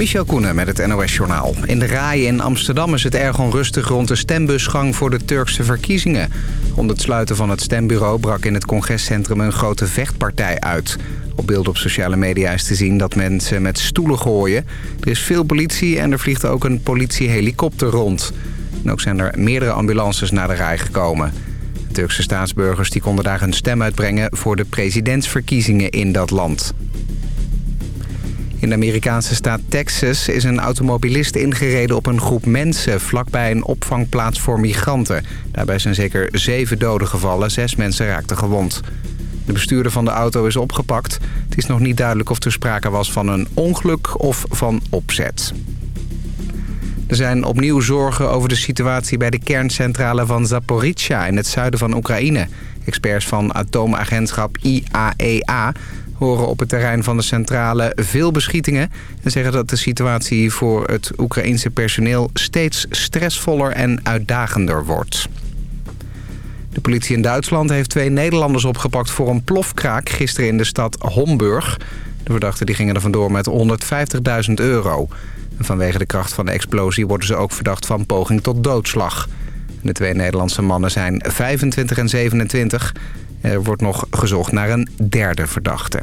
Michel Koenen met het NOS-journaal. In de Rij in Amsterdam is het erg onrustig rond de stembusgang voor de Turkse verkiezingen. Rond het sluiten van het stembureau brak in het congrescentrum een grote vechtpartij uit. Op beeld op sociale media is te zien dat mensen met stoelen gooien. Er is veel politie en er vliegt ook een politiehelikopter rond. En ook zijn er meerdere ambulances naar de Rij gekomen. Turkse staatsburgers die konden daar hun stem uitbrengen voor de presidentsverkiezingen in dat land. In de Amerikaanse staat Texas is een automobilist ingereden op een groep mensen... vlakbij een opvangplaats voor migranten. Daarbij zijn zeker zeven doden gevallen, zes mensen raakten gewond. De bestuurder van de auto is opgepakt. Het is nog niet duidelijk of er sprake was van een ongeluk of van opzet. Er zijn opnieuw zorgen over de situatie bij de kerncentrale van Zaporizhia in het zuiden van Oekraïne. Experts van atoomagentschap IAEA horen op het terrein van de centrale veel beschietingen... en zeggen dat de situatie voor het Oekraïense personeel steeds stressvoller en uitdagender wordt. De politie in Duitsland heeft twee Nederlanders opgepakt voor een plofkraak gisteren in de stad Homburg. De verdachten die gingen er vandoor met 150.000 euro. En vanwege de kracht van de explosie worden ze ook verdacht van poging tot doodslag. De twee Nederlandse mannen zijn 25 en 27 er wordt nog gezocht naar een derde verdachte.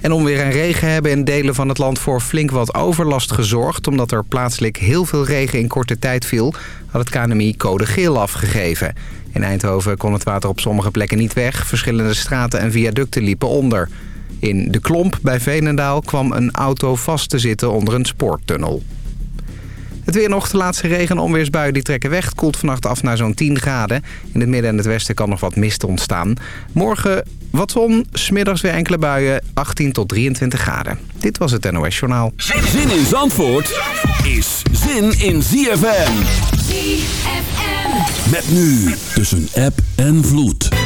En onweer en regen hebben in delen van het land voor flink wat overlast gezorgd... omdat er plaatselijk heel veel regen in korte tijd viel... had het KNMI code geel afgegeven. In Eindhoven kon het water op sommige plekken niet weg. Verschillende straten en viaducten liepen onder. In De Klomp bij Veenendaal kwam een auto vast te zitten onder een spoortunnel. Het weer nog, de laatste regen- en onweersbuien die trekken weg. Het koelt vannacht af naar zo'n 10 graden. In het midden en het westen kan nog wat mist ontstaan. Morgen wat zon, smiddags weer enkele buien, 18 tot 23 graden. Dit was het NOS Journaal. Zin in Zandvoort is zin in ZFM. ZFM. Met nu tussen app en vloed.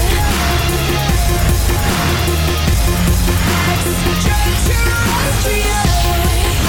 Drove to Austria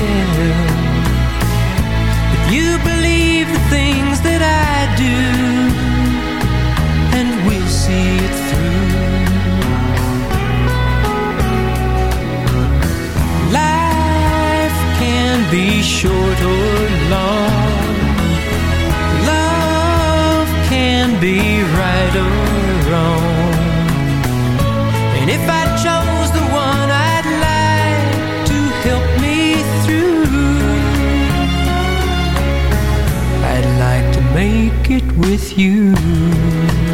Yeah. With you.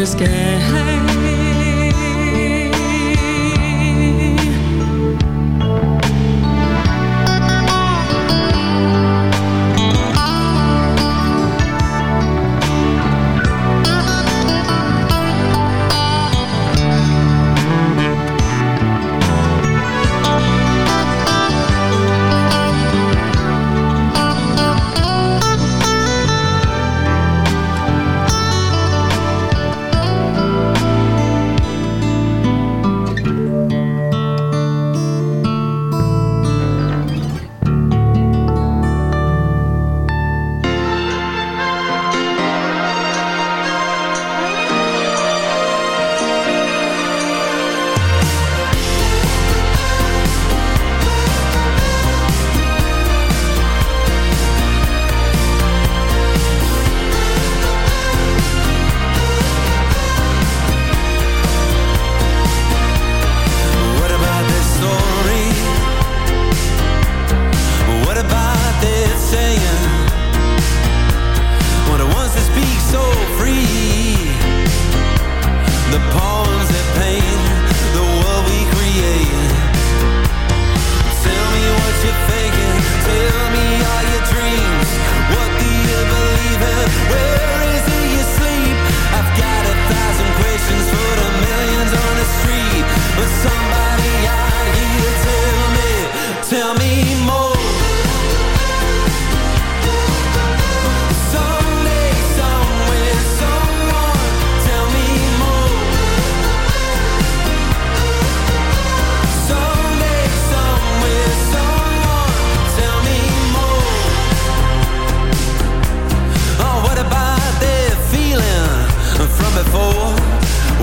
always can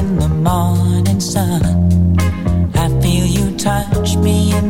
in the morning sun. I feel you touch me in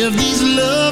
Give these love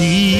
see